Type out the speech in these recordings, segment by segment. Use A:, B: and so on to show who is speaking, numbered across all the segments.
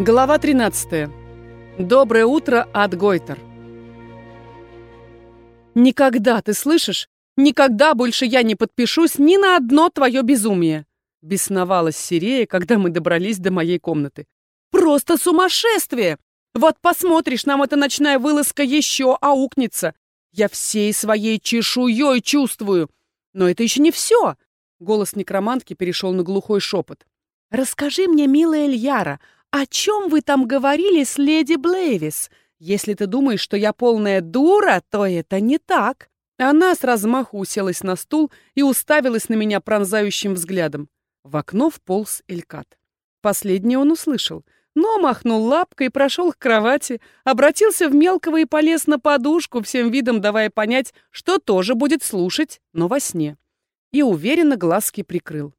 A: Глава 13. Доброе утро от Гойтер. Никогда, ты слышишь? Никогда больше я не подпишусь ни на одно твое безумие. Бесновалась Сирея, когда мы добрались до моей комнаты. Просто сумасшествие! Вот посмотришь, нам эта ночная вылазка еще аукнется. Я всей своей чешуей чувствую. Но это еще не все. Голос некромантки перешел на глухой шепот. «Расскажи мне, милая Эльяра, «О чем вы там говорили с леди Блейвис? Если ты думаешь, что я полная дура, то это не так». Она с размаху уселась на стул и уставилась на меня пронзающим взглядом. В окно вполз Элькат. Последнее он услышал, но махнул лапкой, прошел к кровати, обратился в мелкого и полез на подушку, всем видом давая понять, что тоже будет слушать, но во сне. И уверенно глазки прикрыл.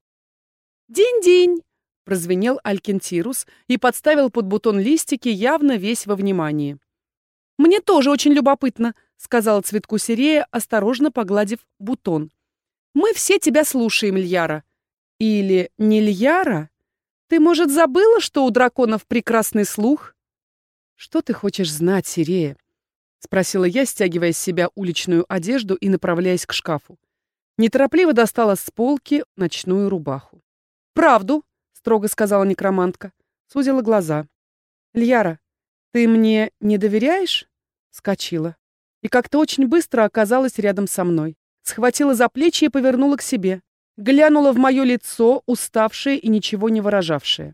A: «День-день!» Прозвенел Алькентирус и подставил под бутон листики, явно весь во внимании. «Мне тоже очень любопытно», — сказала цветку Сирея, осторожно погладив бутон. «Мы все тебя слушаем, Льяра». «Или не Льяра? Ты, может, забыла, что у драконов прекрасный слух?» «Что ты хочешь знать, Сирея?» — спросила я, стягивая с себя уличную одежду и направляясь к шкафу. Неторопливо достала с полки ночную рубаху. «Правду», строго сказала некромантка. Сузила глаза. «Льяра, ты мне не доверяешь?» Скочила. И как-то очень быстро оказалась рядом со мной. Схватила за плечи и повернула к себе. Глянула в мое лицо, уставшее и ничего не выражавшее.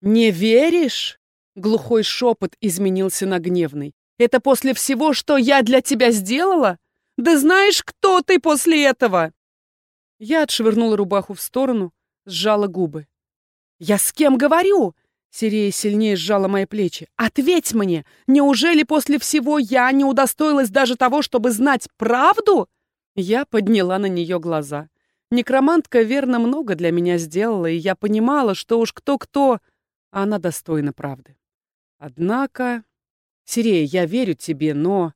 A: «Не веришь?» Глухой шепот изменился на гневный. «Это после всего, что я для тебя сделала? Да знаешь, кто ты после этого?» Я отшвырнула рубаху в сторону, сжала губы. «Я с кем говорю?» Сирея сильнее сжала мои плечи. «Ответь мне! Неужели после всего я не удостоилась даже того, чтобы знать правду?» Я подняла на нее глаза. Некромантка верно много для меня сделала, и я понимала, что уж кто-кто, она достойна правды. Однако... Сирея, я верю тебе, но...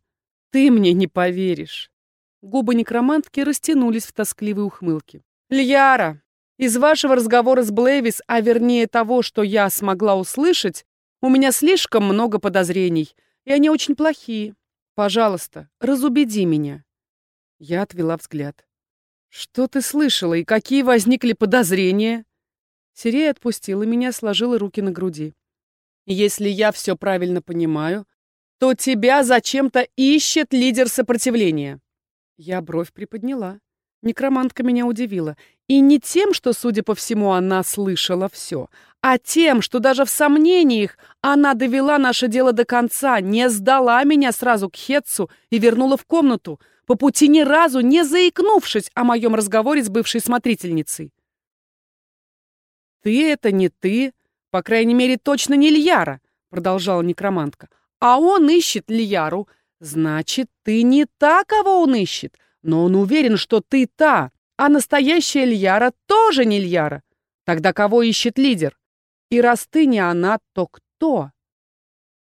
A: Ты мне не поверишь. Губы некромантки растянулись в тоскливой ухмылке. «Льяра, из вашего разговора с Блэвис, а вернее того, что я смогла услышать, у меня слишком много подозрений, и они очень плохие. Пожалуйста, разубеди меня. Я отвела взгляд. Что ты слышала и какие возникли подозрения? Сирея отпустила меня, сложила руки на груди. Если я все правильно понимаю, то тебя зачем-то ищет лидер сопротивления. Я бровь приподняла. Некромантка меня удивила. И не тем, что, судя по всему, она слышала все, а тем, что даже в сомнениях она довела наше дело до конца, не сдала меня сразу к Хетцу и вернула в комнату, по пути ни разу не заикнувшись о моем разговоре с бывшей смотрительницей. «Ты — это не ты, по крайней мере, точно не Льяра», — продолжала некромантка. «А он ищет Льяру. Значит, ты не та, кого он ищет. Но он уверен, что ты та, а настоящая Льяра тоже не Льяра. Тогда кого ищет лидер? И раз ты не она, то кто?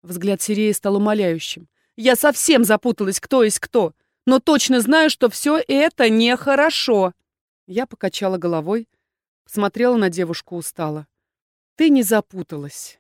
A: Взгляд Сиреи стал умоляющим. Я совсем запуталась, кто есть кто, но точно знаю, что все это нехорошо. Я покачала головой, посмотрела на девушку устало. Ты не запуталась.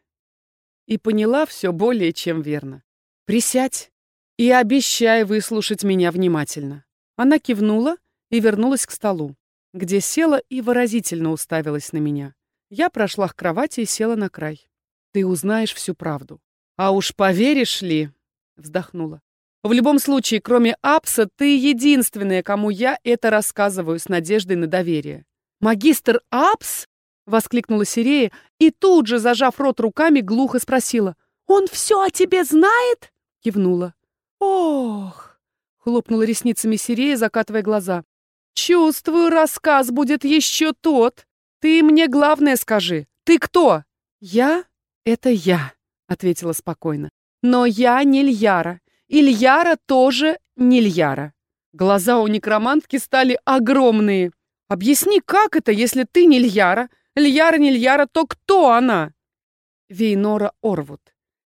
A: И поняла все более чем верно. Присядь и обещай выслушать меня внимательно. Она кивнула и вернулась к столу, где села и выразительно уставилась на меня. Я прошла к кровати и села на край. «Ты узнаешь всю правду». «А уж поверишь ли?» — вздохнула. «В любом случае, кроме Апса, ты единственная, кому я это рассказываю с надеждой на доверие». «Магистр Апс?» — воскликнула Сирея и тут же, зажав рот руками, глухо спросила. «Он все о тебе знает?» — кивнула. «Ох!» Хлопнула ресницами Сирея, закатывая глаза. «Чувствую, рассказ будет еще тот. Ты мне главное скажи. Ты кто?» «Я — это я», — ответила спокойно. «Но я не Льяра. И Льяра тоже не Льяра». Глаза у некромантки стали огромные. «Объясни, как это, если ты не Льяра? Льяра не Льяра, то кто она?» Вейнора Орвуд.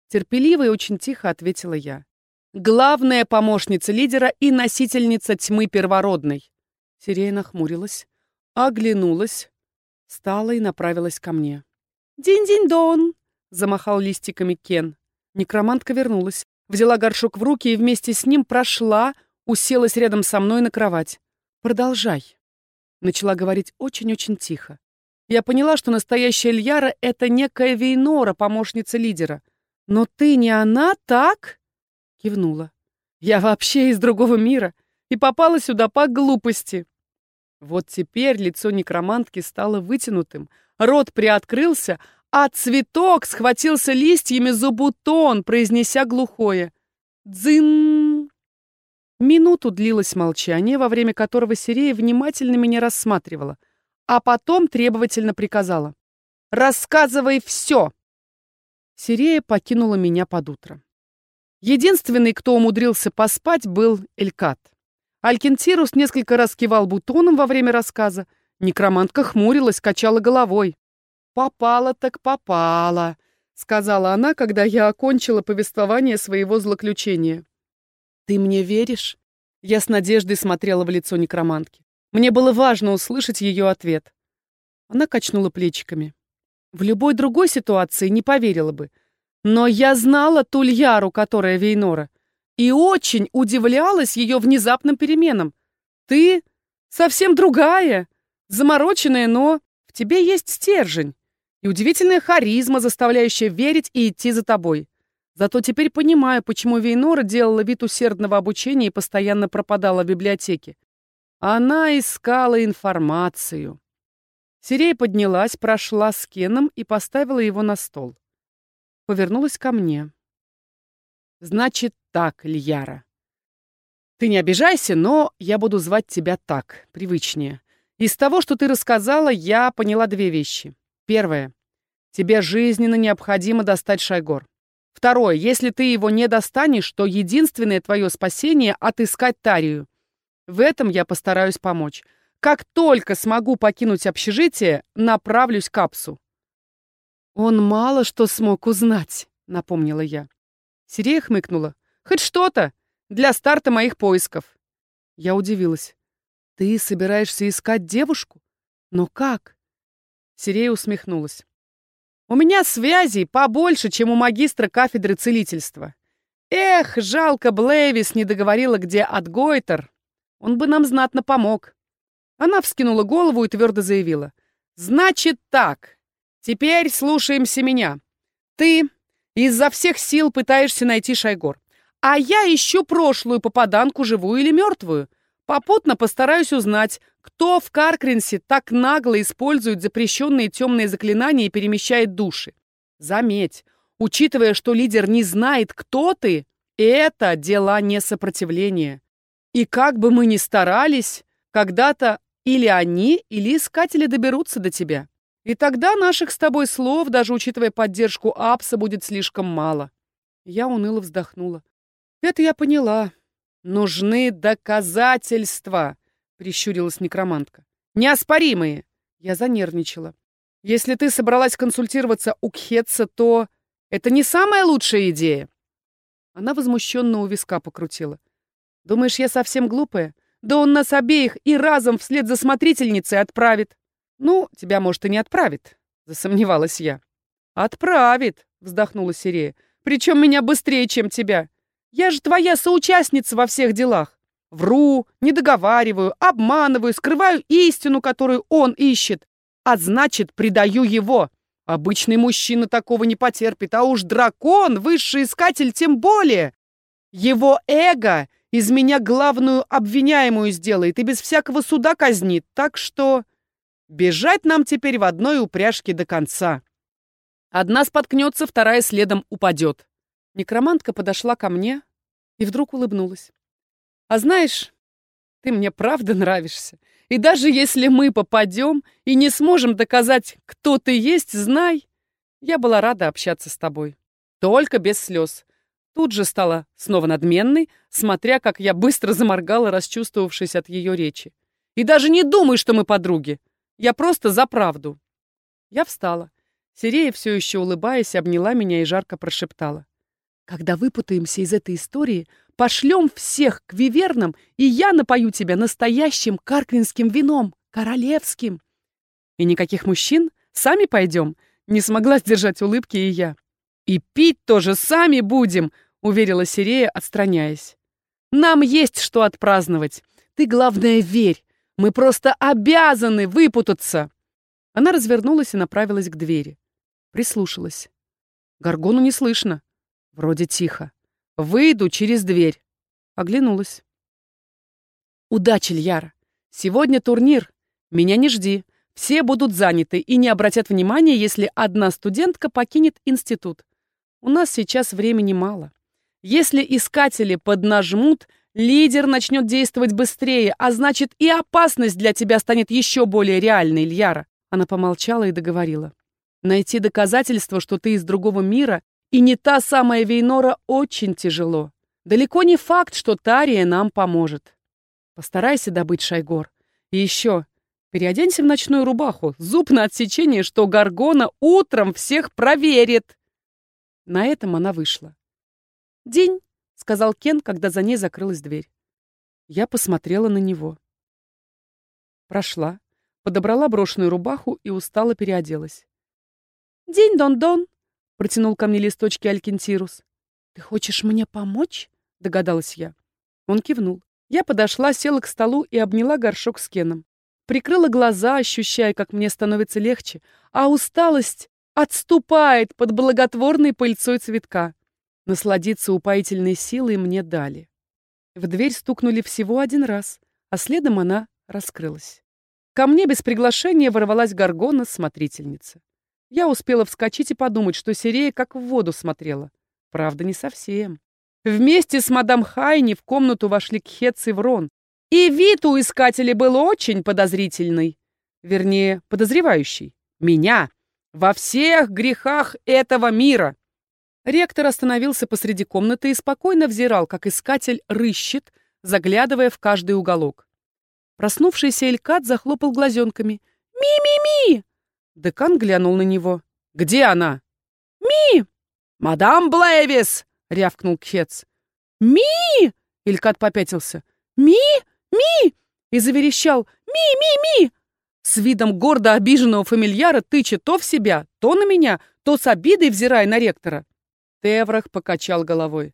A: Терпеливо и очень тихо ответила я. Главная помощница лидера и носительница тьмы первородной. Сирея нахмурилась, оглянулась, встала и направилась ко мне. «Динь-динь-дон!» замахал листиками Кен. Некромантка вернулась, взяла горшок в руки и вместе с ним прошла, уселась рядом со мной на кровать. «Продолжай», — начала говорить очень-очень тихо. Я поняла, что настоящая Льяра — это некая Вейнора, помощница лидера. «Но ты не она, так?» — кивнула. «Я вообще из другого мира и попала сюда по глупости». Вот теперь лицо некромантки стало вытянутым, рот приоткрылся, а цветок схватился листьями за бутон, произнеся глухое «Дзын!». Минуту длилось молчание, во время которого Сирея внимательно меня рассматривала, а потом требовательно приказала «Рассказывай все!». Сирея покинула меня под утро. Единственный, кто умудрился поспать, был Элькат. Алькентирус несколько раз кивал бутоном во время рассказа. Некромантка хмурилась, качала головой. «Попала так попала», — сказала она, когда я окончила повествование своего злоключения. «Ты мне веришь?» Я с надеждой смотрела в лицо некромантки. Мне было важно услышать ее ответ. Она качнула плечиками. В любой другой ситуации не поверила бы. Но я знала Тульяру, которая Вейнора и очень удивлялась ее внезапным переменам. Ты совсем другая, замороченная, но в тебе есть стержень и удивительная харизма, заставляющая верить и идти за тобой. Зато теперь понимаю, почему Вейнора делала вид усердного обучения и постоянно пропадала в библиотеке. Она искала информацию. Сирей поднялась, прошла с Кеном и поставила его на стол. Повернулась ко мне. Значит так, Льяра. Ты не обижайся, но я буду звать тебя так, привычнее. Из того, что ты рассказала, я поняла две вещи. Первое. Тебе жизненно необходимо достать Шайгор. Второе. Если ты его не достанешь, то единственное твое спасение — отыскать Тарию. В этом я постараюсь помочь. Как только смогу покинуть общежитие, направлюсь к Апсу. Он мало что смог узнать, напомнила я. Сирея хмыкнула. «Хоть что-то! Для старта моих поисков!» Я удивилась. «Ты собираешься искать девушку? Но как?» Сирея усмехнулась. «У меня связей побольше, чем у магистра кафедры целительства. Эх, жалко, Блэвис не договорила, где Отгойтер. Он бы нам знатно помог». Она вскинула голову и твердо заявила. «Значит так. Теперь слушаемся меня. Ты изо всех сил пытаешься найти Шайгор. А я ищу прошлую попаданку, живую или мертвую. Попутно постараюсь узнать, кто в Каркринсе так нагло использует запрещенные темные заклинания и перемещает души. Заметь, учитывая, что лидер не знает, кто ты, это дела не сопротивления. И как бы мы ни старались, когда-то или они, или искатели доберутся до тебя. И тогда наших с тобой слов, даже учитывая поддержку Апса, будет слишком мало. Я уныло вздохнула. Это я поняла. Нужны доказательства, прищурилась некромантка. Неоспоримые. Я занервничала. Если ты собралась консультироваться у Кхетса, то это не самая лучшая идея. Она возмущенно у виска покрутила. Думаешь, я совсем глупая? Да он нас обеих и разом вслед за смотрительницей отправит. «Ну, тебя, может, и не отправит», — засомневалась я. «Отправит», — вздохнула Сирея. «Причем меня быстрее, чем тебя. Я же твоя соучастница во всех делах. Вру, не договариваю, обманываю, скрываю истину, которую он ищет. А значит, предаю его. Обычный мужчина такого не потерпит, а уж дракон, высший искатель, тем более. Его эго из меня главную обвиняемую сделает и без всякого суда казнит, так что...» Бежать нам теперь в одной упряжке до конца. Одна споткнется, вторая следом упадет. Некромантка подошла ко мне и вдруг улыбнулась. А знаешь, ты мне правда нравишься. И даже если мы попадем и не сможем доказать, кто ты есть, знай, я была рада общаться с тобой. Только без слез. Тут же стала снова надменной, смотря, как я быстро заморгала, расчувствовавшись от ее речи. И даже не думай, что мы подруги. Я просто за правду. Я встала. Сирея, все еще улыбаясь, обняла меня и жарко прошептала. Когда выпутаемся из этой истории, пошлем всех к вивернам, и я напою тебя настоящим карквинским вином, королевским. И никаких мужчин? Сами пойдем? Не смогла сдержать улыбки и я. «И пить тоже сами будем», — уверила Сирея, отстраняясь. «Нам есть что отпраздновать. Ты, главное, верь. Мы просто обязаны выпутаться!» Она развернулась и направилась к двери. Прислушалась. Горгону не слышно. Вроде тихо. Выйду через дверь. Оглянулась. Удачи, Льяра. Сегодня турнир. Меня не жди. Все будут заняты и не обратят внимания, если одна студентка покинет институт. У нас сейчас времени мало. Если искатели поднажмут, лидер начнет действовать быстрее, а значит и опасность для тебя станет еще более реальной, Ильяра. Она помолчала и договорила. Найти доказательство, что ты из другого мира и не та самая Вейнора, очень тяжело. Далеко не факт, что Тария нам поможет. Постарайся добыть Шайгор. И еще, переоденься в ночную рубаху. Зуб на отсечение, что Гаргона утром всех проверит. На этом она вышла. «День», — сказал Кен, когда за ней закрылась дверь. Я посмотрела на него. Прошла, подобрала брошенную рубаху и устало переоделась. «День, Дон-Дон», — протянул ко мне листочки Алькентирус. «Ты хочешь мне помочь?» — догадалась я. Он кивнул. Я подошла, села к столу и обняла горшок с Кеном. Прикрыла глаза, ощущая, как мне становится легче, а усталость отступает под благотворной пыльцой цветка. Насладиться упоительной силой мне дали. В дверь стукнули всего один раз, а следом она раскрылась. Ко мне без приглашения ворвалась горгона смотрительница. Я успела вскочить и подумать, что Сирея как в воду смотрела. Правда, не совсем. Вместе с мадам Хайни в комнату вошли Кхец и Врон. И вид у искателя был очень подозрительный. Вернее, подозревающий. Меня. Во всех грехах этого мира. Ректор остановился посреди комнаты и спокойно взирал, как искатель рыщет, заглядывая в каждый уголок. Проснувшийся Элькат захлопал глазенками. «Ми-ми-ми!» Декан глянул на него. «Где она?» «Ми!» «Мадам Блэвис!» — рявкнул Кхец. «Ми!» — Илькат попятился. «Ми! Ми!» и заверещал «Ми-ми-ми!» С видом гордо обиженного фамильяра тыча то в себя, то на меня, то с обидой взирая на ректора. Теврах покачал головой.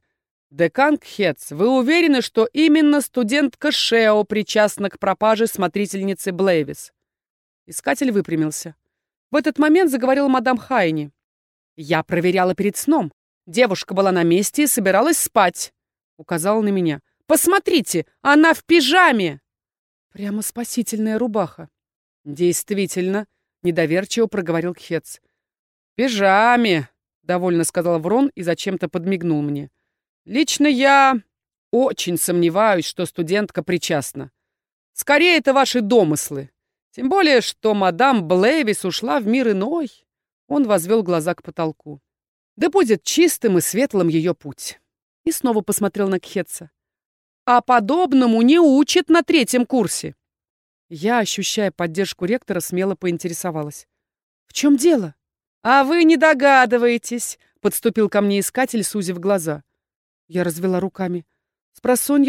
A: «Декан Кхец, вы уверены, что именно студентка Шео причастна к пропаже смотрительницы Блейвис?» Искатель выпрямился. В этот момент заговорила мадам Хайни. «Я проверяла перед сном. Девушка была на месте и собиралась спать», — указала на меня. «Посмотрите, она в пижаме!» Прямо спасительная рубаха. «Действительно», — недоверчиво проговорил Кхец. «Пижаме», — довольно сказал Врон и зачем-то подмигнул мне. «Лично я очень сомневаюсь, что студентка причастна. Скорее, это ваши домыслы. Тем более, что мадам Блэвис ушла в мир иной. Он возвел глаза к потолку. Да будет чистым и светлым ее путь. И снова посмотрел на Кхетса. А подобному не учат на третьем курсе. Я, ощущая поддержку ректора, смело поинтересовалась. «В чем дело?» «А вы не догадываетесь», — подступил ко мне искатель, сузив глаза. Я развела руками. С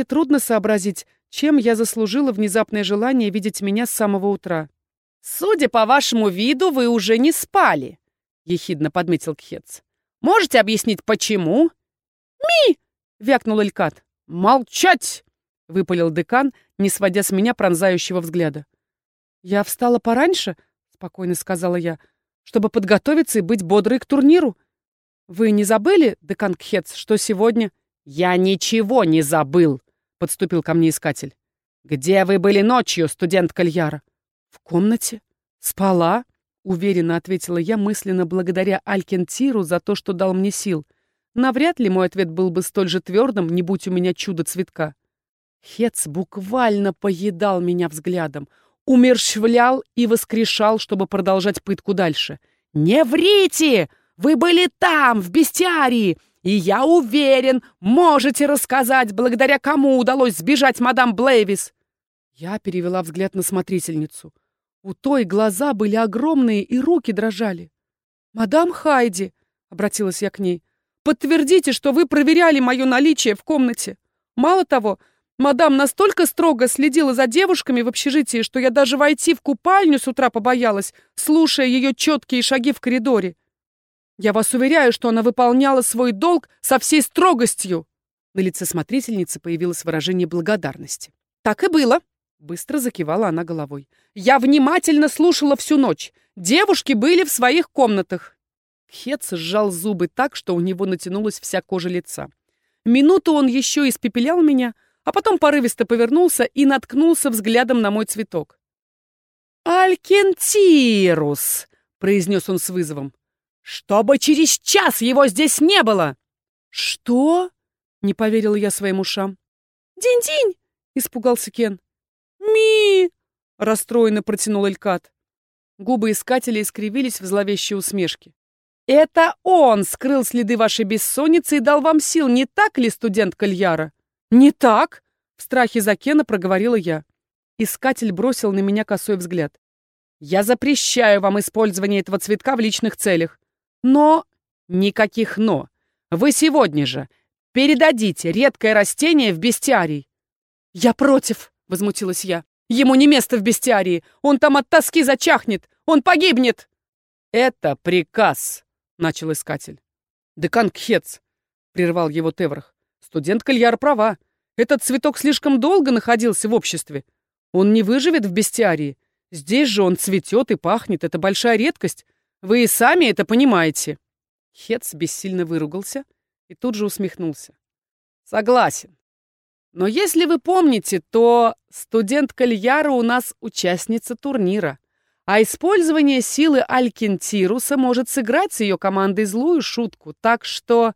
A: трудно сообразить, чем я заслужила внезапное желание видеть меня с самого утра. «Судя по вашему виду, вы уже не спали», — ехидно подметил Кхец. «Можете объяснить, почему?» «Ми!» — вякнул Элькат. «Молчать!» — выпалил декан, не сводя с меня пронзающего взгляда. «Я встала пораньше», — спокойно сказала я, «чтобы подготовиться и быть бодрой к турниру. Вы не забыли, декан Кхец, что сегодня...» «Я ничего не забыл!» — подступил ко мне искатель. «Где вы были ночью, студент Кальяра?» «В комнате. Спала», — уверенно ответила я мысленно благодаря Алькентиру за то, что дал мне сил. Навряд ли мой ответ был бы столь же твердым, не будь у меня чудо цветка. Хец буквально поедал меня взглядом, умерщвлял и воскрешал, чтобы продолжать пытку дальше. «Не врите! Вы были там, в бестиарии! И я уверен, можете рассказать, благодаря кому удалось сбежать мадам Блейвис. Я перевела взгляд на смотрительницу. У той глаза были огромные и руки дрожали. «Мадам Хайди», — обратилась я к ней, — «подтвердите, что вы проверяли мое наличие в комнате. Мало того, Мадам настолько строго следила за девушками в общежитии, что я даже войти в купальню с утра побоялась, слушая ее четкие шаги в коридоре. Я вас уверяю, что она выполняла свой долг со всей строгостью. На лице смотрительницы появилось выражение благодарности. Так и было. Быстро закивала она головой. Я внимательно слушала всю ночь. Девушки были в своих комнатах. Хец сжал зубы так, что у него натянулась вся кожа лица. Минуту он еще испепелял меня, а потом порывисто повернулся и наткнулся взглядом на мой цветок. «Алькентирус!» — произнес он с вызовом. «Чтобы через час его здесь не было!» «Что?» — не поверила я своим ушам. «Динь-динь!» — испугался Кен. «Ми!» — расстроенно протянул Элькат. Губы искателя искривились в зловещей усмешке. «Это он скрыл следы вашей бессонницы и дал вам сил, не так ли, студент Кальяра?» «Не так!» — в страхе за Кена проговорила я. Искатель бросил на меня косой взгляд. «Я запрещаю вам использование этого цветка в личных целях. Но...» «Никаких «но». Вы сегодня же передадите редкое растение в бестиарий». «Я против!» — возмутилась я. «Ему не место в бестиарии! Он там от тоски зачахнет! Он погибнет!» «Это приказ!» — начал искатель. «Декан Кхец!» — прервал его Теврах. Студент Кальяр права. Этот цветок слишком долго находился в обществе. Он не выживет в бестиарии. Здесь же он цветет и пахнет. Это большая редкость. Вы и сами это понимаете. Хец бессильно выругался и тут же усмехнулся. Согласен. Но если вы помните, то студент Кальяра у нас участница турнира. А использование силы Алькентируса может сыграть с ее командой злую шутку. Так что...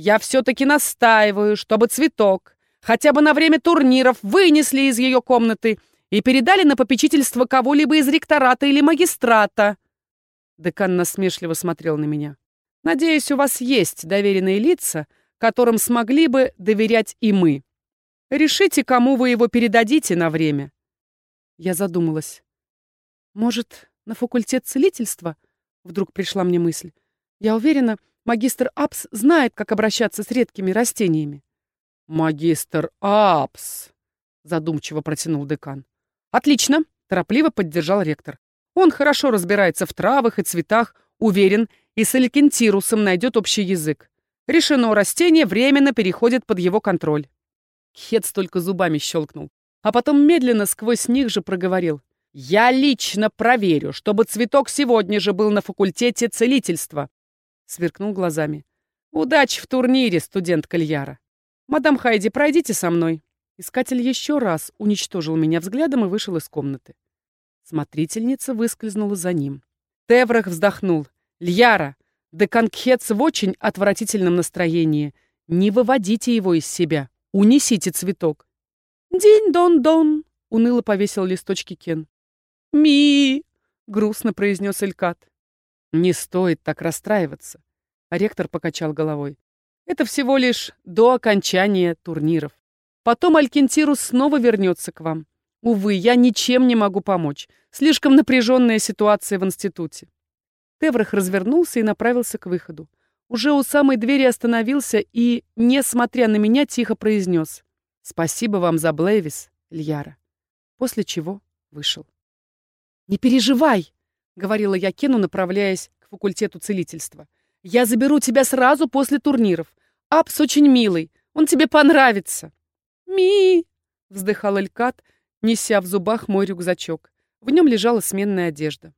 A: Я все-таки настаиваю, чтобы цветок хотя бы на время турниров вынесли из ее комнаты и передали на попечительство кого-либо из ректората или магистрата. Декан насмешливо смотрел на меня. Надеюсь, у вас есть доверенные лица, которым смогли бы доверять и мы. Решите, кому вы его передадите на время. Я задумалась. Может, на факультет целительства? Вдруг пришла мне мысль. Я уверена, Магистр Апс знает, как обращаться с редкими растениями. Магистр Апс, задумчиво протянул декан. Отлично, торопливо поддержал ректор. Он хорошо разбирается в травах и цветах, уверен, и с Элькентирусом найдет общий язык. Решено, растение временно переходит под его контроль. Хец только зубами щелкнул, а потом медленно сквозь них же проговорил. «Я лично проверю, чтобы цветок сегодня же был на факультете целительства сверкнул глазами. «Удачи в турнире, студент Кальяра! Мадам Хайди, пройдите со мной!» Искатель еще раз уничтожил меня взглядом и вышел из комнаты. Смотрительница выскользнула за ним. Теврах вздохнул. «Льяра, Деканкхец в очень отвратительном настроении. Не выводите его из себя. Унесите цветок». «Динь-дон-дон!» — уныло повесил листочки Кен. «Ми!» — грустно произнес Элькат. Не стоит так расстраиваться. Ректор покачал головой. Это всего лишь до окончания турниров. Потом Алькентирус снова вернется к вам. Увы, я ничем не могу помочь. Слишком напряженная ситуация в институте. Теврах развернулся и направился к выходу. Уже у самой двери остановился и, несмотря на меня, тихо произнес «Спасибо вам за Блейвис, Льяра». После чего вышел. «Не переживай!» Говорила я Кену, направляясь к факультету целительства. «Я заберу тебя сразу после турниров. Апс очень милый, он тебе понравится». «Ми!» — вздыхал Элькат, неся в зубах мой рюкзачок. В нем лежала сменная одежда.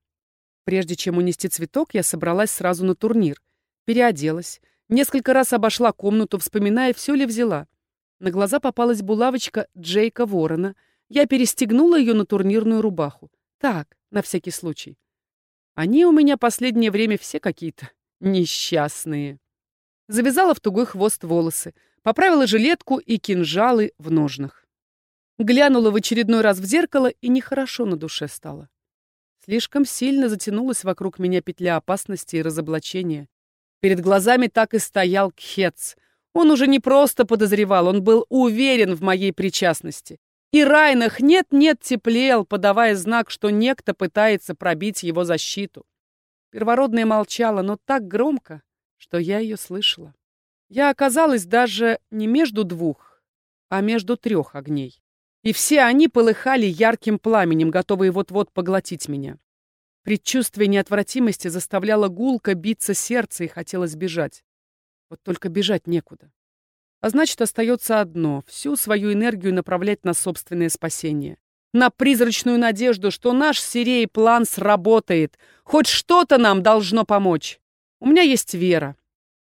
A: Прежде чем унести цветок, я собралась сразу на турнир. Переоделась. Несколько раз обошла комнату, вспоминая, все ли взяла. На глаза попалась булавочка Джейка Ворона. Я перестегнула ее на турнирную рубаху. Так, на всякий случай. Они у меня последнее время все какие-то несчастные. Завязала в тугой хвост волосы, поправила жилетку и кинжалы в ножнах. Глянула в очередной раз в зеркало, и нехорошо на душе стало. Слишком сильно затянулась вокруг меня петля опасности и разоблачения. Перед глазами так и стоял Кхец. Он уже не просто подозревал, он был уверен в моей причастности. И Райнах нет-нет теплел, подавая знак, что некто пытается пробить его защиту. Первородная молчала, но так громко, что я ее слышала. Я оказалась даже не между двух, а между трех огней. И все они полыхали ярким пламенем, готовые вот-вот поглотить меня. Предчувствие неотвратимости заставляло гулко биться сердце и хотелось бежать. Вот только бежать некуда. А значит, остается одно — всю свою энергию направлять на собственное спасение. На призрачную надежду, что наш Сирей план сработает. Хоть что-то нам должно помочь. У меня есть вера.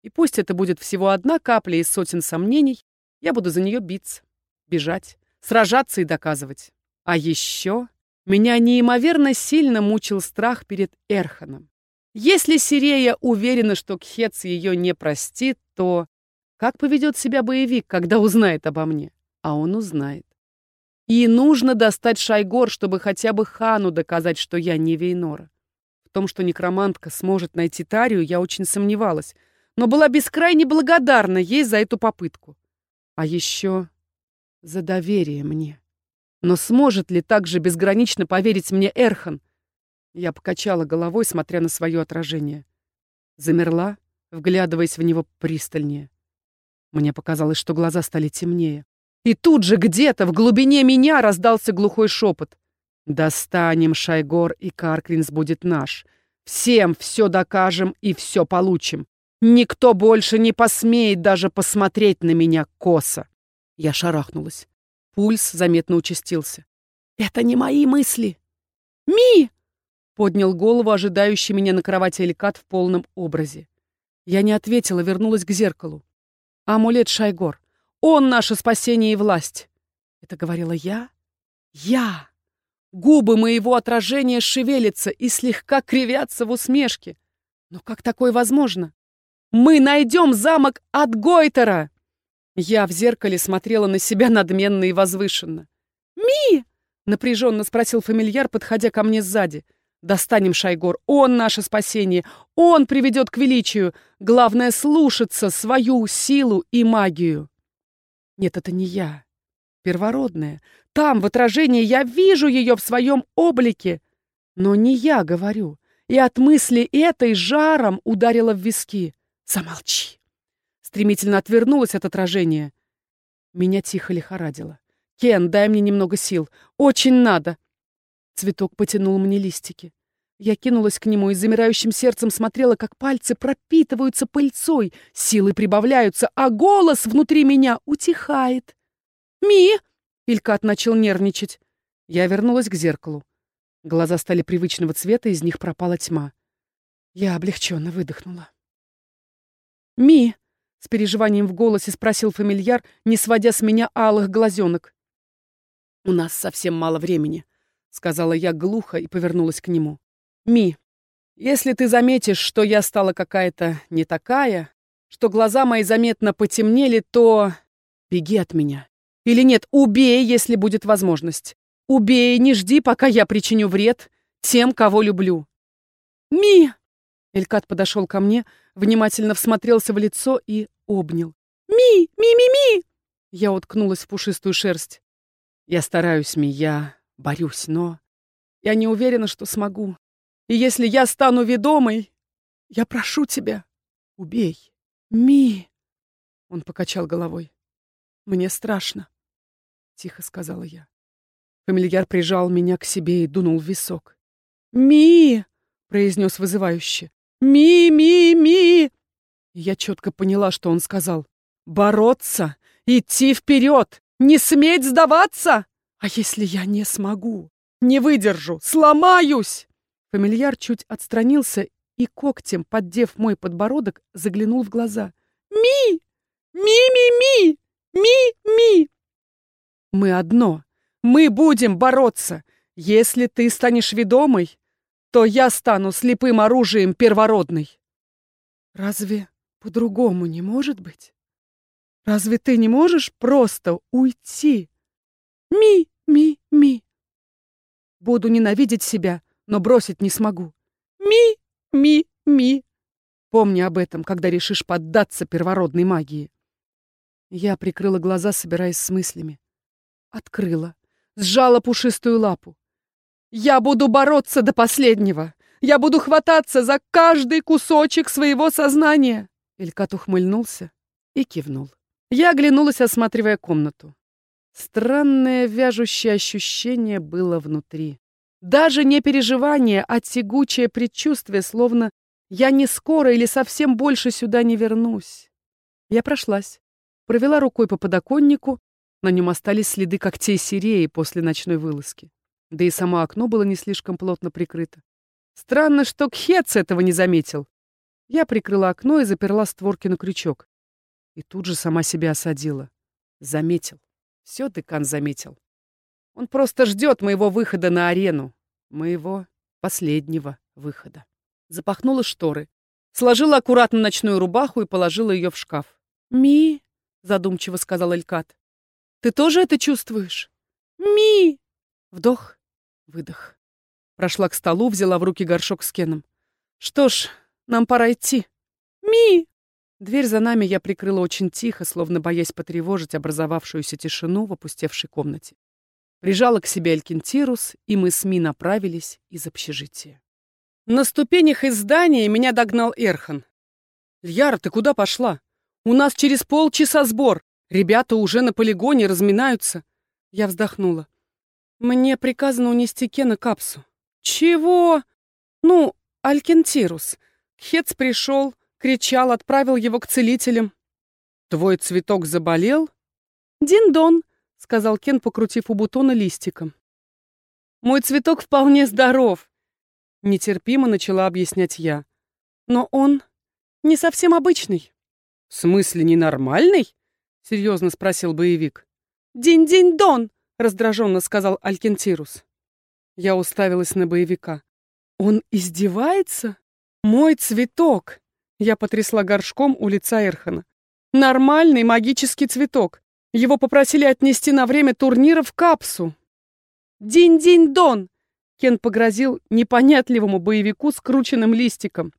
A: И пусть это будет всего одна капля из сотен сомнений, я буду за нее биться, бежать, сражаться и доказывать. А еще меня неимоверно сильно мучил страх перед Эрханом. Если Сирея уверена, что Кхец ее не простит, то как поведет себя боевик, когда узнает обо мне? А он узнает. И нужно достать Шайгор, чтобы хотя бы Хану доказать, что я не Вейнора. В том, что некромантка сможет найти Тарию, я очень сомневалась, но была бескрайне благодарна ей за эту попытку. А еще за доверие мне. Но сможет ли так же безгранично поверить мне Эрхан? Я покачала головой, смотря на свое отражение. Замерла, вглядываясь в него пристальнее. Мне показалось, что глаза стали темнее. И тут же где-то в глубине меня раздался глухой шепот. «Достанем Шайгор, и Каркринс будет наш. Всем все докажем и все получим. Никто больше не посмеет даже посмотреть на меня косо. Я шарахнулась. Пульс заметно участился. «Это не мои мысли!» «Ми!» — поднял голову ожидающий меня на кровати Эликат в полном образе. Я не ответила, вернулась к зеркалу. «Амулет Шайгор. Он наше спасение и власть!» Это говорила я? Я! Губы моего отражения шевелятся и слегка кривятся в усмешке. Но как такое возможно? Мы найдем замок от Гойтера!» Я в зеркале смотрела на себя надменно и возвышенно. «Ми!» — напряженно спросил фамильяр, подходя ко мне сзади. «Достанем Шайгор. Он наше спасение. Он приведет к величию. Главное — слушаться свою силу и магию». Нет, это не я. Первородная. Там, в отражении, я вижу ее в своем облике. Но не я говорю. И от мысли этой жаром ударила в виски. Замолчи. Стремительно отвернулась от отражения. Меня тихо лихорадило. Кен, дай мне немного сил. Очень надо. Цветок потянул мне листики. Я кинулась к нему и замирающим сердцем смотрела, как пальцы пропитываются пыльцой, силы прибавляются, а голос внутри меня утихает. «Ми!» — Илькат начал нервничать. Я вернулась к зеркалу. Глаза стали привычного цвета, из них пропала тьма. Я облегченно выдохнула. «Ми!» — с переживанием в голосе спросил фамильяр, не сводя с меня алых глазенок. «У нас совсем мало времени», — сказала я глухо и повернулась к нему. «Ми, если ты заметишь, что я стала какая-то не такая, что глаза мои заметно потемнели, то беги от меня. Или нет, убей, если будет возможность. Убей, не жди, пока я причиню вред тем, кого люблю». «Ми!» Элькат подошел ко мне, внимательно всмотрелся в лицо и обнял. «Ми! Ми-ми-ми!» Я уткнулась в пушистую шерсть. «Я стараюсь, Ми, я борюсь, но я не уверена, что смогу. И если я стану ведомой, я прошу тебя, убей. Ми!» Он покачал головой. «Мне страшно», — тихо сказала я. Фамильяр прижал меня к себе и дунул в висок. «Ми!» — произнес вызывающе. «Ми-ми-ми!» Я четко поняла, что он сказал. «Бороться! Идти вперед! Не сметь сдаваться! А если я не смогу? Не выдержу! Сломаюсь!» Фамильяр чуть отстранился и когтем, поддев мой подбородок, заглянул в глаза. «Ми! Ми-ми-ми! Ми-ми!» «Мы одно. Мы будем бороться. Если ты станешь ведомой, то я стану слепым оружием первородной. Разве по-другому не может быть? Разве ты не можешь просто уйти? Ми, ми, ми. Буду ненавидеть себя, но бросить не смогу. Ми, ми, ми. Помни об этом, когда решишь поддаться первородной магии. Я прикрыла глаза, собираясь с мыслями. Открыла, сжала пушистую лапу. Я буду бороться до последнего. Я буду хвататься за каждый кусочек своего сознания. Элькат ухмыльнулся и кивнул. Я оглянулась, осматривая комнату. Странное вяжущее ощущение было внутри. Даже не переживание, а тягучее предчувствие, словно я не скоро или совсем больше сюда не вернусь. Я прошлась, провела рукой по подоконнику, на нем остались следы когтей сиреи после ночной вылазки. Да и само окно было не слишком плотно прикрыто. Странно, что Кхец этого не заметил. Я прикрыла окно и заперла створки на крючок. И тут же сама себя осадила. Заметил. Все декан заметил. Он просто ждет моего выхода на арену. Моего последнего выхода. Запахнула шторы. Сложила аккуратно ночную рубаху и положила ее в шкаф. «Ми!» — задумчиво сказал Элькат. «Ты тоже это чувствуешь?» «Ми!» Вдох, выдох. Прошла к столу, взяла в руки горшок с кеном. «Что ж, нам пора идти». «Ми!» Дверь за нами я прикрыла очень тихо, словно боясь потревожить образовавшуюся тишину в опустевшей комнате. Прижала к себе Алькинтирус, и мы с Ми направились из общежития. На ступенях из здания меня догнал Эрхан. «Льяра, ты куда пошла? У нас через полчаса сбор. Ребята уже на полигоне разминаются». Я вздохнула. «Мне приказано унести Кена капсу». «Чего?» «Ну, Алькентирус. Хец пришел, кричал, отправил его к целителям». «Твой цветок заболел?» «Дин-дон», — сказал Кен, покрутив у бутона листиком. «Мой цветок вполне здоров», — нетерпимо начала объяснять я. «Но он не совсем обычный». «В смысле ненормальный?» — серьезно спросил боевик. «Динь-динь-дон!» — раздраженно сказал Алькентирус. Я уставилась на боевика. «Он издевается? Мой цветок!» Я потрясла горшком у лица Эрхана. «Нормальный магический цветок. Его попросили отнести на время турнира в капсу». «Динь-динь-дон!» Кен погрозил непонятливому боевику скрученным листиком.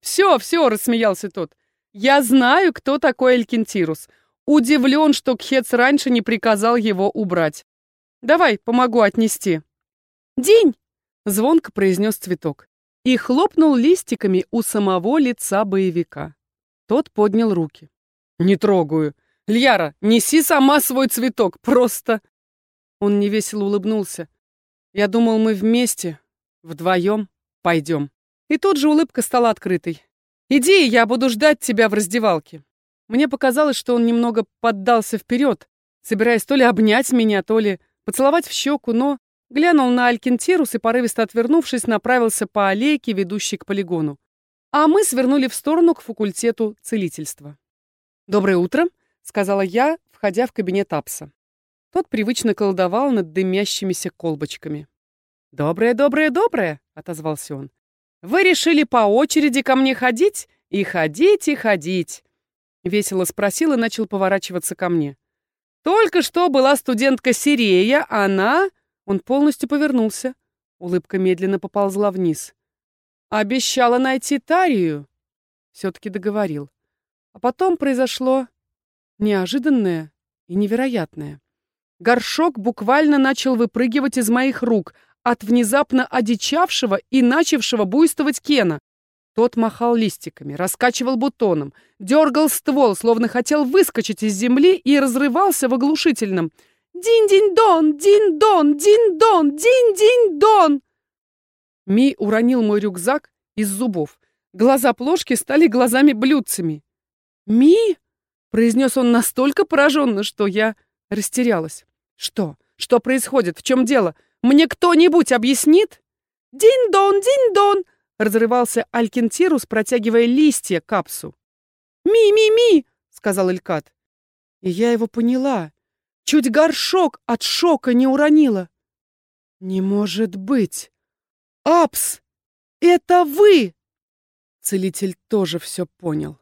A: «Все, все!» — рассмеялся тот. «Я знаю, кто такой Элькентирус. Удивлен, что Кхец раньше не приказал его убрать. Давай, помогу отнести». «День!» — звонко произнес цветок и хлопнул листиками у самого лица боевика. Тот поднял руки. «Не трогаю. Льяра, неси сама свой цветок, просто...» Он невесело улыбнулся. «Я думал, мы вместе, вдвоем пойдем». И тут же улыбка стала открытой. «Иди, я буду ждать тебя в раздевалке». Мне показалось, что он немного поддался вперед, собираясь то ли обнять меня, то ли поцеловать в щеку, но глянул на Алькинтирус и, порывисто отвернувшись, направился по аллейке, ведущей к полигону. А мы свернули в сторону к факультету целительства. «Доброе утро», — сказала я, входя в кабинет Апса. Тот привычно колдовал над дымящимися колбочками. «Доброе, доброе, доброе», — отозвался он. «Вы решили по очереди ко мне ходить? И ходить, и ходить?» Весело спросил и начал поворачиваться ко мне. «Только что была студентка Сирея, она...» Он полностью повернулся. Улыбка медленно поползла вниз. «Обещала найти Тарию!» Все-таки договорил. А потом произошло неожиданное и невероятное. Горшок буквально начал выпрыгивать из моих рук от внезапно одичавшего и начавшего буйствовать Кена. Тот махал листиками, раскачивал бутоном, дергал ствол, словно хотел выскочить из земли и разрывался в оглушительном «Динь-динь-дон! Динь-дон! Динь-дон! Динь-динь-дон!» Ми уронил мой рюкзак из зубов. Глаза плошки стали глазами-блюдцами. «Ми?» — произнес он настолько пораженно, что я растерялась. «Что? Что происходит? В чем дело? Мне кто-нибудь объяснит?» «Динь-дон! Динь-дон!» разрывался Алькентирус, протягивая листья капсу. «Ми-ми-ми!» — сказал Элькат. И я его поняла. Чуть горшок от шока не уронила. «Не может быть! Апс! Это вы!» Целитель тоже все понял.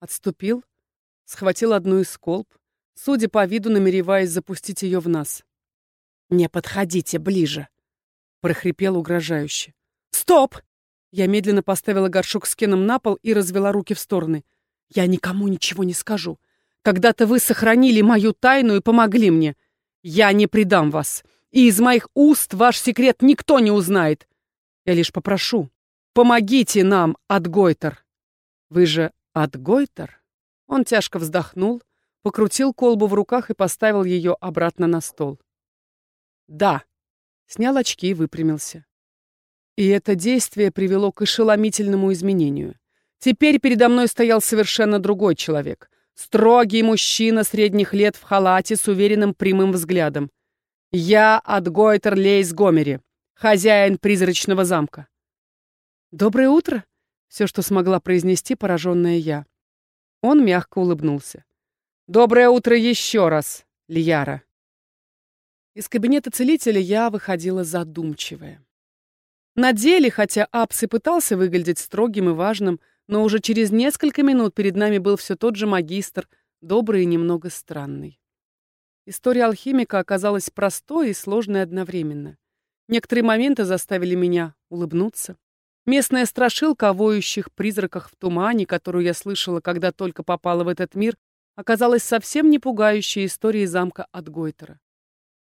A: Отступил, схватил одну из колб, судя по виду, намереваясь запустить ее в нас. «Не подходите ближе!» — прохрипел угрожающе. «Стоп! Я медленно поставила горшок с Кеном на пол и развела руки в стороны. «Я никому ничего не скажу. Когда-то вы сохранили мою тайну и помогли мне. Я не предам вас. И из моих уст ваш секрет никто не узнает. Я лишь попрошу. Помогите нам, Адгойтер». «Вы же Адгойтер?» Он тяжко вздохнул, покрутил колбу в руках и поставил ее обратно на стол. «Да», — снял очки и выпрямился. И это действие привело к ошеломительному изменению. Теперь передо мной стоял совершенно другой человек. Строгий мужчина средних лет в халате с уверенным прямым взглядом. Я от Гойтер Лейс Гомери, хозяин призрачного замка. «Доброе утро!» — все, что смогла произнести пораженная я. Он мягко улыбнулся. «Доброе утро еще раз, Лияра!» Из кабинета целителя я выходила задумчивая. На деле, хотя Апс и пытался выглядеть строгим и важным, но уже через несколько минут перед нами был все тот же магистр, добрый и немного странный. История алхимика оказалась простой и сложной одновременно. Некоторые моменты заставили меня улыбнуться. Местная страшилка о воющих призраках в тумане, которую я слышала, когда только попала в этот мир, оказалась совсем не пугающей историей замка от Гойтера.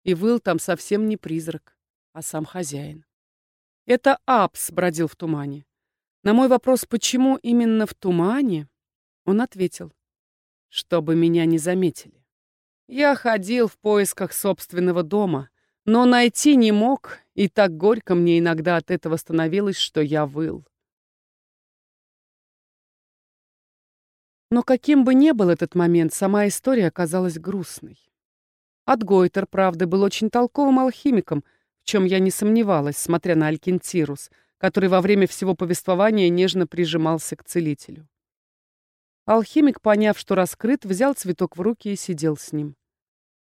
A: И выл там совсем не призрак, а сам хозяин. Это Апс бродил в тумане. На мой вопрос, почему именно в тумане, он ответил, чтобы меня не заметили. Я ходил в поисках собственного дома, но найти не мог, и так горько мне иногда от этого становилось, что я выл. Но каким бы ни был этот момент, сама история оказалась грустной. Отгойтер, правда, был очень толковым алхимиком, в чем я не сомневалась, смотря на Алькентирус — который во время всего повествования нежно прижимался к целителю. Алхимик, поняв, что раскрыт, взял цветок в руки и сидел с ним.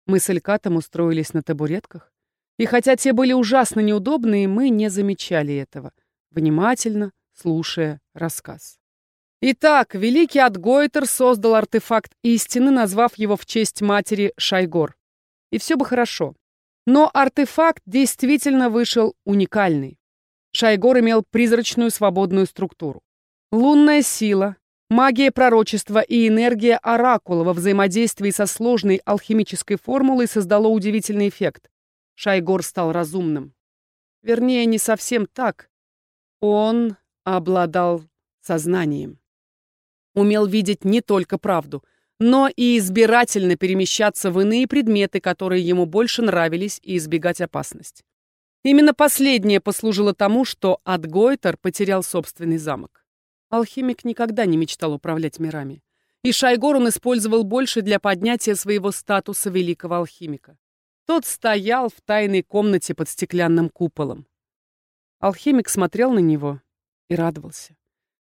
A: Мы с Элькатом устроились на табуретках, и хотя те были ужасно неудобные, мы не замечали этого, внимательно слушая рассказ. Итак, великий Адгойтер создал артефакт истины, назвав его в честь матери Шайгор. И все бы хорошо. Но артефакт действительно вышел уникальный. Шайгор имел призрачную свободную структуру. Лунная сила, магия пророчества и энергия оракула во взаимодействии со сложной алхимической формулой создало удивительный эффект. Шайгор стал разумным. Вернее, не совсем так. Он обладал сознанием. Умел видеть не только правду, но и избирательно перемещаться в иные предметы, которые ему больше нравились, и избегать опасность. Именно последнее послужило тому, что Адгойтер потерял собственный замок. Алхимик никогда не мечтал управлять мирами. И Шайгор он использовал больше для поднятия своего статуса великого алхимика. Тот стоял в тайной комнате под стеклянным куполом. Алхимик смотрел на него и радовался.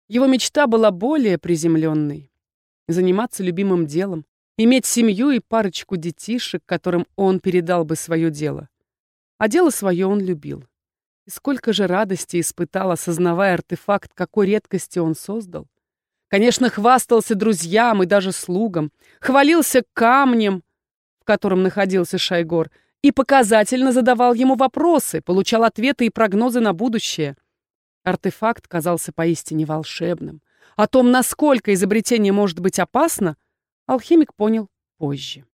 A: Его мечта была более приземленной. Заниматься любимым делом, иметь семью и парочку детишек, которым он передал бы свое дело. А дело свое он любил. И сколько же радости испытал, осознавая артефакт, какой редкости он создал. Конечно, хвастался друзьям и даже слугам, хвалился камнем, котором находился Шайгор, и показательно задавал ему вопросы, получал ответы и прогнозы на будущее. Артефакт казался поистине волшебным. О том, насколько изобретение может быть опасно, алхимик понял позже.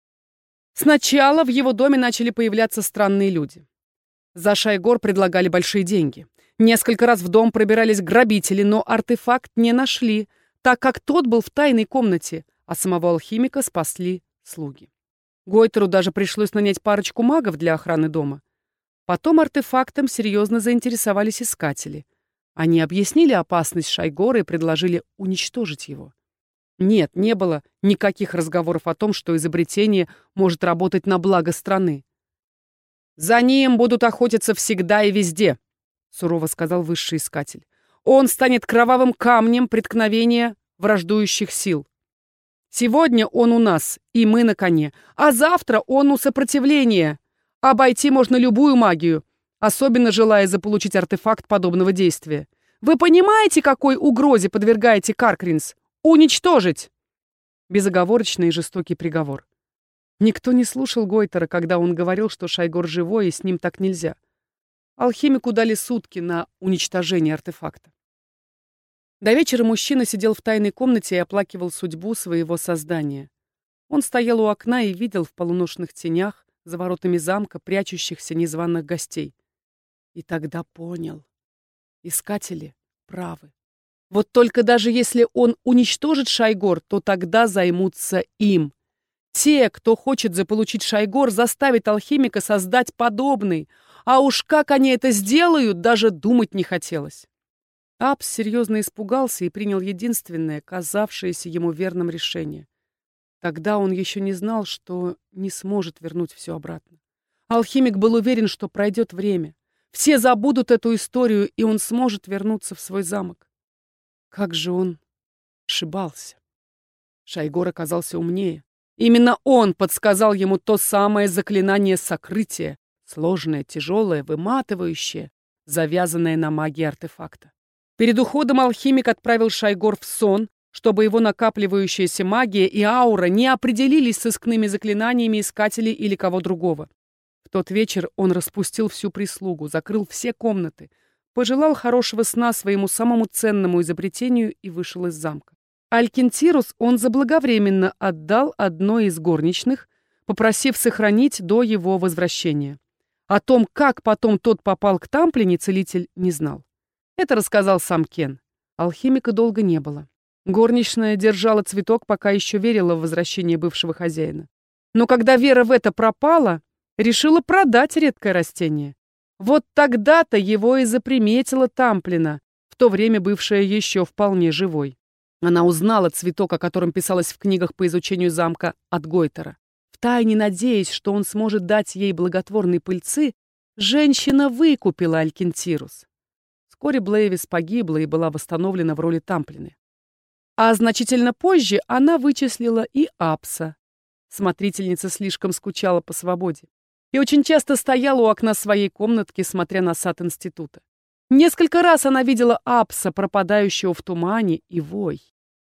A: Сначала в его доме начали появляться странные люди. За Шайгор предлагали большие деньги. Несколько раз в дом пробирались грабители, но артефакт не нашли, так как тот был в тайной комнате, а самого алхимика спасли слуги. Гойтеру даже пришлось нанять парочку магов для охраны дома. Потом артефактом серьезно заинтересовались искатели. Они объяснили опасность Шайгора и предложили уничтожить его. Нет, не было никаких разговоров о том, что изобретение может работать на благо страны. «За ним будут охотиться всегда и везде», — сурово сказал высший искатель. «Он станет кровавым камнем преткновения враждующих сил. Сегодня он у нас, и мы на коне, а завтра он у сопротивления. Обойти можно любую магию, особенно желая заполучить артефакт подобного действия. Вы понимаете, какой угрозе подвергаете Каркринс? Уничтожить!» Безоговорочный и жестокий приговор. Никто не слушал Гойтера, когда он говорил, что Шайгор живой и с ним так нельзя. Алхимику дали сутки на уничтожение артефакта. До вечера мужчина сидел в тайной комнате и оплакивал судьбу своего создания. Он стоял у окна и видел в полуношных тенях за воротами замка прячущихся незваных гостей. И тогда понял. Искатели правы. Вот только даже если он уничтожит Шайгор, то тогда займутся им — Те, кто хочет заполучить Шайгор, заставят алхимика создать подобный. А уж как они это сделают, даже думать не хотелось. Апс серьезно испугался и принял единственное, казавшееся ему верным решение. Тогда он еще не знал, что не сможет вернуть все обратно. Алхимик был уверен, что пройдет время. Все забудут эту историю, и он сможет вернуться в свой замок. Как же он ошибался. Шайгор оказался умнее. Именно он подсказал ему то самое заклинание сокрытия, сложное, тяжелое, выматывающее, завязанное на магии артефакта. Перед уходом алхимик отправил Шайгор в сон, чтобы его накапливающаяся магия и аура не определились с искными заклинаниями искателей или кого другого. В тот вечер он распустил всю прислугу, закрыл все комнаты, пожелал хорошего сна своему самому ценному изобретению и вышел из замка. Алькентирус он заблаговременно отдал одной из горничных, попросив сохранить до его возвращения. О том, как потом тот попал к Тамплине, целитель не знал. Это рассказал сам Кен. Алхимика долго не было. Горничная держала цветок, пока еще верила в возвращение бывшего хозяина. Но когда вера в это пропала, решила продать редкое растение. Вот тогда-то его и заприметила Тамплина, в то время бывшая еще вполне живой. Она узнала цветок, о котором писалось в книгах по изучению замка от Гойтера. Втайне надеясь, что он сможет дать ей благотворные пыльцы, женщина выкупила Алькентирус. Вскоре Блейвис погибла и была восстановлена в роли Тамплины. А значительно позже она вычислила и Апса. Смотрительница слишком скучала по свободе и очень часто стояла у окна своей комнатки, смотря на сад института. Несколько раз она видела Апса, пропадающего в тумане, и вой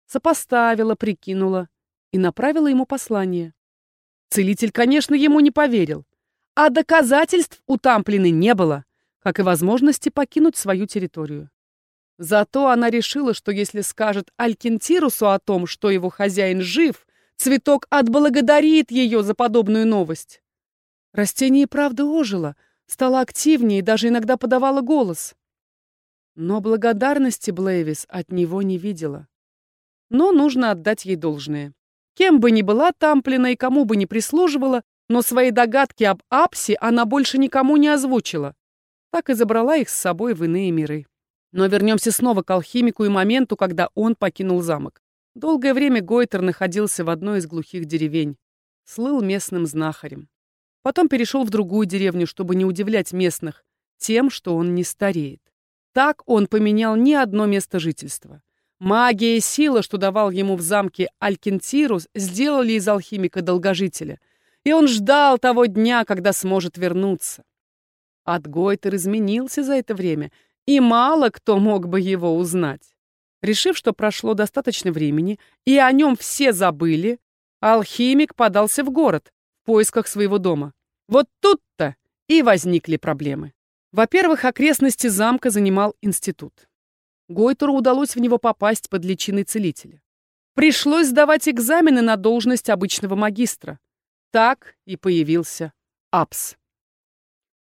A: сопоставила, прикинула и направила ему послание. Целитель, конечно, ему не поверил, а доказательств у Тамплины не было, как и возможности покинуть свою территорию. Зато она решила, что если скажет Алькентирусу о том, что его хозяин жив, цветок отблагодарит ее за подобную новость. Растение и правда ожило, стало активнее и даже иногда подавало голос. Но благодарности Блейвис от него не видела но нужно отдать ей должное. Кем бы ни была Тамплина и кому бы ни прислуживала, но свои догадки об Апсе она больше никому не озвучила. Так и забрала их с собой в иные миры. Но вернемся снова к алхимику и моменту, когда он покинул замок. Долгое время Гойтер находился в одной из глухих деревень. Слыл местным знахарем. Потом перешел в другую деревню, чтобы не удивлять местных тем, что он не стареет. Так он поменял не одно место жительства. Магия и сила, что давал ему в замке Алькентирус, сделали из алхимика долгожителя, и он ждал того дня, когда сможет вернуться. Отгойтер изменился за это время, и мало кто мог бы его узнать. Решив, что прошло достаточно времени, и о нем все забыли, алхимик подался в город в поисках своего дома. Вот тут-то и возникли проблемы. Во-первых, окрестности замка занимал институт. Гойтеру удалось в него попасть под личиной целителя. Пришлось сдавать экзамены на должность обычного магистра. Так и появился АПС.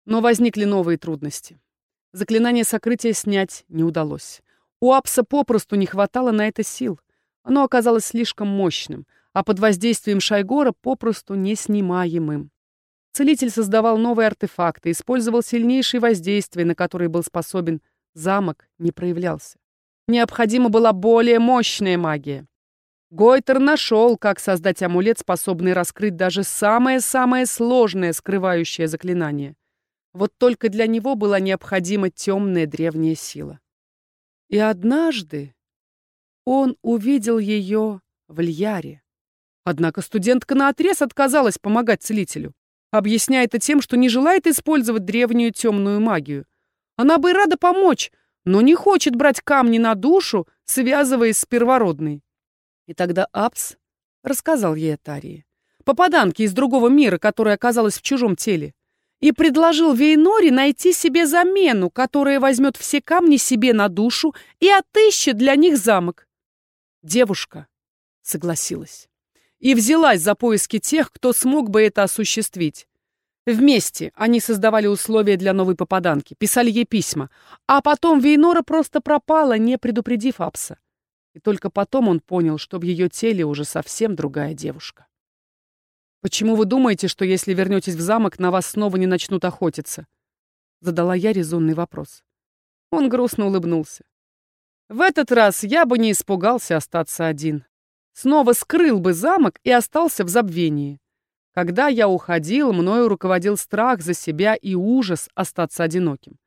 A: Но возникли новые трудности. Заклинание сокрытия снять не удалось. У Апса попросту не хватало на это сил. Оно оказалось слишком мощным, а под воздействием Шайгора попросту неснимаемым. Целитель создавал новые артефакты, использовал сильнейшие воздействия, на которые был способен замок не проявлялся. Необходима была более мощная магия. Гойтер нашел, как создать амулет, способный раскрыть даже самое-самое сложное скрывающее заклинание. Вот только для него была необходима темная древняя сила. И однажды он увидел ее в Льяре. Однако студентка наотрез отказалась помогать целителю, объясняя это тем, что не желает использовать древнюю темную магию — она бы и рада помочь, но не хочет брать камни на душу, связываясь с первородной. И тогда Апс рассказал ей о Тарии, попаданке из другого мира, которая оказалась в чужом теле, и предложил Вейноре найти себе замену, которая возьмет все камни себе на душу и отыщет для них замок. Девушка согласилась и взялась за поиски тех, кто смог бы это осуществить. Вместе они создавали условия для новой попаданки, писали ей письма. А потом Вейнора просто пропала, не предупредив Апса. И только потом он понял, что в ее теле уже совсем другая девушка. Почему вы думаете, что если вернетесь в замок, на вас снова не начнут охотиться? Задала я резонный вопрос. Он грустно улыбнулся. В этот раз я бы не испугался остаться один. Снова скрыл бы замок и остался в забвении. Когда я уходил, мною руководил страх за себя и ужас остаться одиноким.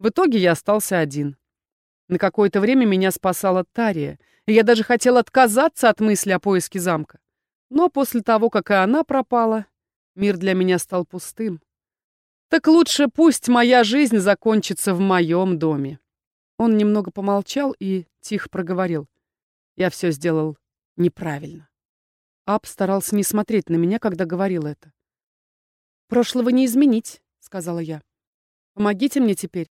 A: В итоге я остался один. На какое-то время меня спасала Тария, и я даже хотел отказаться от мысли о поиске замка. Но после того, как и она пропала, мир для меня стал пустым. Так лучше пусть моя жизнь закончится в моем доме. Он немного помолчал и тихо проговорил. Я все сделал неправильно. Ап старался не смотреть на меня, когда говорил это. «Прошлого не изменить», — сказала я. «Помогите мне теперь.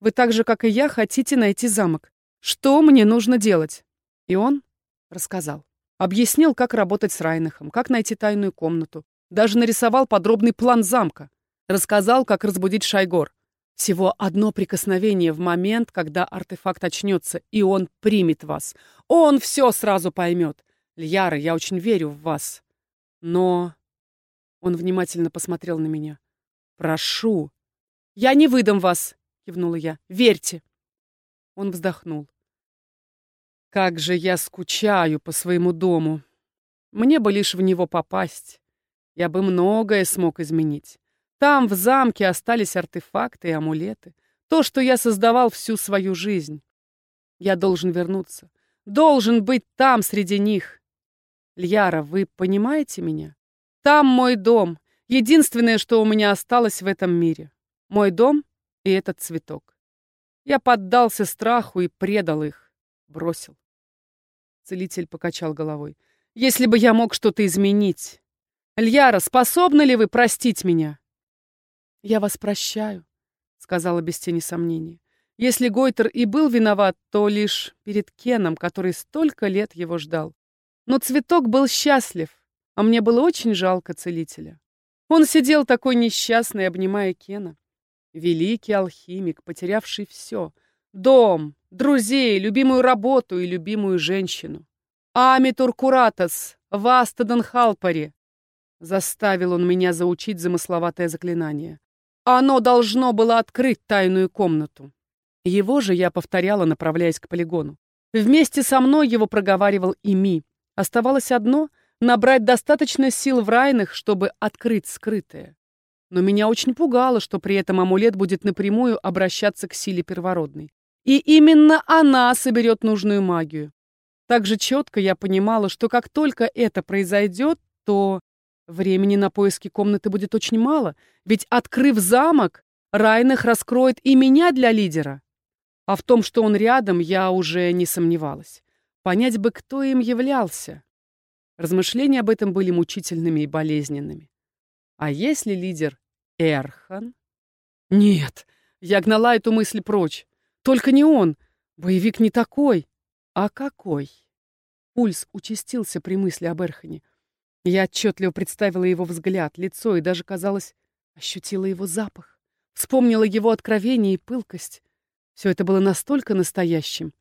A: Вы так же, как и я, хотите найти замок. Что мне нужно делать?» И он рассказал. Объяснил, как работать с Райнахом, как найти тайную комнату. Даже нарисовал подробный план замка. Рассказал, как разбудить Шайгор. Всего одно прикосновение в момент, когда артефакт очнется, и он примет вас. Он все сразу поймет. Льяра, я очень верю в вас. Но... Он внимательно посмотрел на меня. «Прошу». «Я не выдам вас», — кивнула я. «Верьте». Он вздохнул. Как же я скучаю по своему дому. Мне бы лишь в него попасть. Я бы многое смог изменить. Там, в замке, остались артефакты и амулеты. То, что я создавал всю свою жизнь. Я должен вернуться. Должен быть там, среди них. Льяра, вы понимаете меня? Там мой дом. Единственное, что у меня осталось в этом мире. Мой дом и этот цветок. Я поддался страху и предал их. Бросил. Целитель покачал головой. «Если бы я мог что-то изменить. Льяра, способны ли вы простить меня?» «Я вас прощаю», — сказала без тени сомнения. «Если Гойтер и был виноват, то лишь перед Кеном, который столько лет его ждал. Но цветок был счастлив, а мне было очень жалко целителя. Он сидел такой несчастный, обнимая Кена. Великий алхимик, потерявший все — Дом, друзей, любимую работу и любимую женщину. Амитур Куратас, в Астаден-Халпаре. Заставил он меня заучить замысловатое заклинание. Оно должно было открыть тайную комнату. Его же я повторяла, направляясь к полигону. Вместе со мной его проговаривал и Ми. Оставалось одно — набрать достаточно сил в райных, чтобы открыть скрытое. Но меня очень пугало, что при этом амулет будет напрямую обращаться к силе первородной. И именно она соберет нужную магию. Также четко я понимала, что как только это произойдет, то времени на поиски комнаты будет очень мало, ведь, открыв замок, Райнах раскроет и меня для лидера. А в том, что он рядом, я уже не сомневалась. Понять бы, кто им являлся. Размышления об этом были мучительными и болезненными. А если лидер Эрхан? Нет, я гнала эту мысль прочь. Только не он. Боевик не такой. А какой? Пульс участился при мысли об Эрхане. Я отчетливо представила его взгляд, лицо и даже, казалось, ощутила его запах. Вспомнила его откровение и пылкость. Все это было настолько настоящим.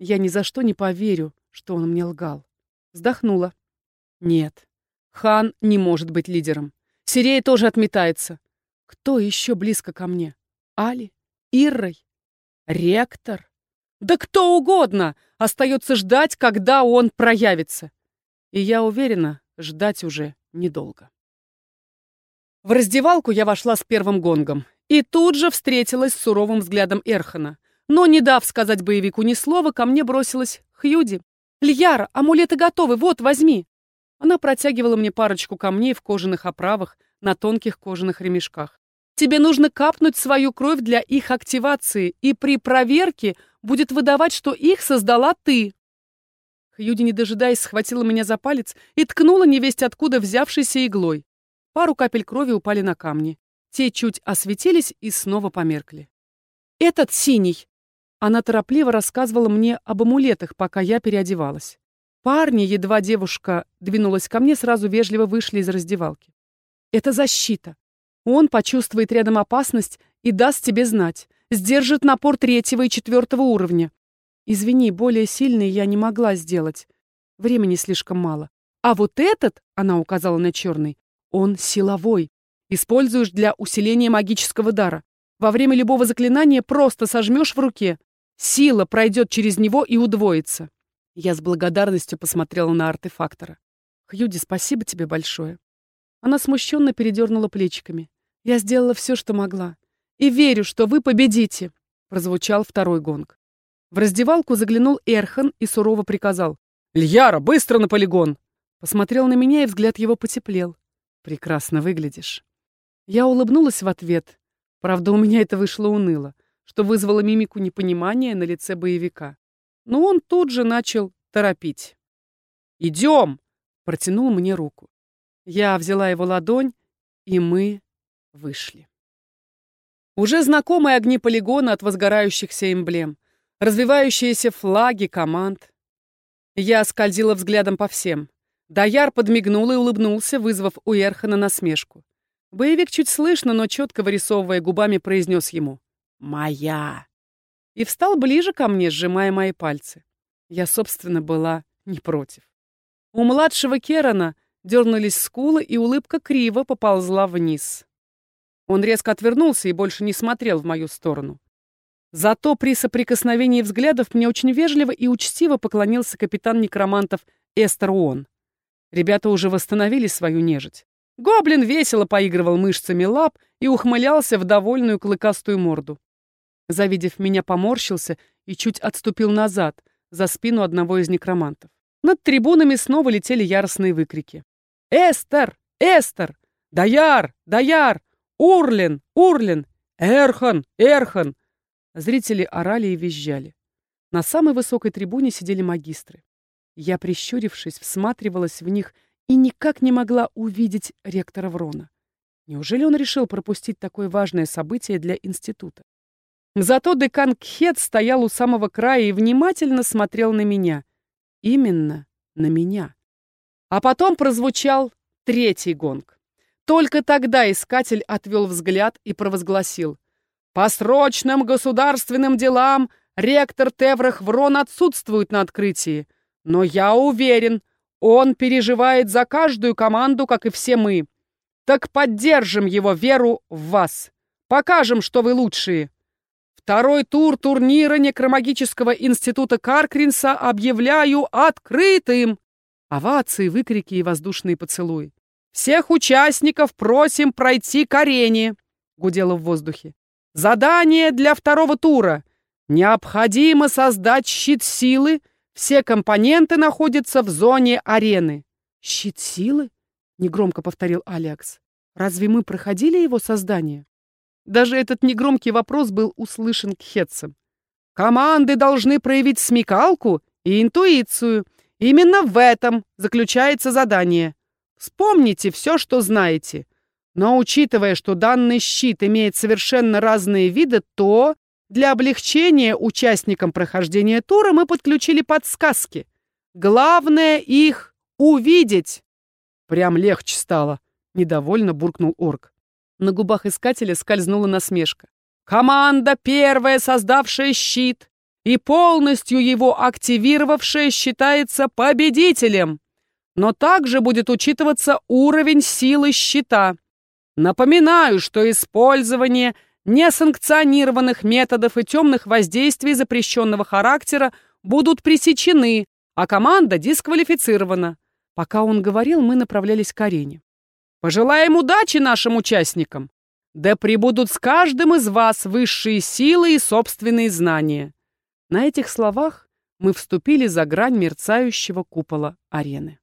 A: Я ни за что не поверю, что он мне лгал. Вздохнула. Нет, хан не может быть лидером. Сирея тоже отметается. Кто еще близко ко мне? Али? Иррой? Ректор? Да кто угодно! Остается ждать, когда он проявится. И я уверена, ждать уже недолго. В раздевалку я вошла с первым гонгом и тут же встретилась с суровым взглядом Эрхана. Но, не дав сказать боевику ни слова, ко мне бросилась Хьюди. «Льяра, амулеты готовы, вот, возьми!» Она протягивала мне парочку камней в кожаных оправах на тонких кожаных ремешках. Тебе нужно капнуть свою кровь для их активации, и при проверке будет выдавать, что их создала ты. Хьюди, не дожидаясь, схватила меня за палец и ткнула невесть откуда взявшейся иглой. Пару капель крови упали на камни. Те чуть осветились и снова померкли. «Этот синий!» Она торопливо рассказывала мне об амулетах, пока я переодевалась. Парни, едва девушка двинулась ко мне, сразу вежливо вышли из раздевалки. «Это защита. Он почувствует рядом опасность и даст тебе знать. Сдержит напор третьего и четвертого уровня. Извини, более сильный я не могла сделать. Времени слишком мало. А вот этот, она указала на черный, Он силовой. Используешь для усиления магического дара. Во время любого заклинания просто сожмешь в руке. Сила пройдет через него и удвоится. Я с благодарностью посмотрела на артефактора. «Хьюди, спасибо тебе большое». Она смущенно передернула плечиками. «Я сделала все, что могла. И верю, что вы победите!» Прозвучал второй гонг. В раздевалку заглянул Эрхан и сурово приказал. «Льяра, быстро на полигон!» Посмотрел на меня, и взгляд его потеплел. «Прекрасно выглядишь». Я улыбнулась в ответ. Правда, у меня это вышло уныло, что вызвало мимику непонимания на лице боевика. Но он тут же начал торопить. «Идем!» — протянул мне руку. Я взяла его ладонь, и мы вышли. Уже знакомые огни полигона от возгорающихся эмблем, развивающиеся флаги команд. Я скользила взглядом по всем. Даяр подмигнул и улыбнулся, вызвав у Эрхана насмешку. Боевик чуть слышно, но четко вырисовывая губами, произнес ему «Моя!» и встал ближе ко мне, сжимая мои пальцы. Я, собственно, была не против. У младшего Керана дернулись скулы, и улыбка криво поползла вниз. Он резко отвернулся и больше не смотрел в мою сторону. Зато при соприкосновении взглядов мне очень вежливо и учтиво поклонился капитан некромантов Эстер Уон. Ребята уже восстановили свою нежить. Гоблин весело поигрывал мышцами лап и ухмылялся в довольную клыкастую морду. Завидев меня, поморщился и чуть отступил назад, за спину одного из некромантов. Над трибунами снова летели яростные выкрики. «Эстер! Эстер! Даяр! Даяр! Урлин! Урлин! Эрхан! Эрхан!» Зрители орали и визжали. На самой высокой трибуне сидели магистры. Я, прищурившись, всматривалась в них и никак не могла увидеть ректора Врона. Неужели он решил пропустить такое важное событие для института? Зато декан Кхет стоял у самого края и внимательно смотрел на меня. Именно на меня. А потом прозвучал третий гонг. Только тогда искатель отвел взгляд и провозгласил. «По срочным государственным делам ректор Теврах Врон отсутствует на открытии. Но я уверен, он переживает за каждую команду, как и все мы. Так поддержим его веру в вас. Покажем, что вы лучшие. Второй тур турнира Некромагического института Каркринса объявляю открытым. Овации, выкрики и воздушные поцелуи. Всех участников просим пройти к арене, гудело в воздухе. Задание для второго тура. Необходимо создать щит силы, все компоненты находятся в зоне арены. Щит силы? Негромко повторил Алекс. Разве мы проходили его создание? Даже этот негромкий вопрос был услышан Кхетцем. Команды должны проявить смекалку и интуицию. Именно в этом заключается задание. Вспомните все, что знаете. Но учитывая, что данный щит имеет совершенно разные виды, то для облегчения участникам прохождения тура мы подключили подсказки. Главное их увидеть. Прям легче стало, недовольно буркнул орк. На губах искателя скользнула насмешка. Команда, первая создавшая щит и полностью его активировавшая, считается победителем. Но также будет учитываться уровень силы щита. Напоминаю, что использование – несанкционированных методов и темных воздействий запрещенного характера будут пресечены, а команда дисквалифицирована. Пока он говорил, мы направлялись к арене. Пожелаем удачи нашим участникам! Да прибудут с каждым из вас высшие силы и собственные знания. На этих словах мы вступили за грань мерцающего купола арены.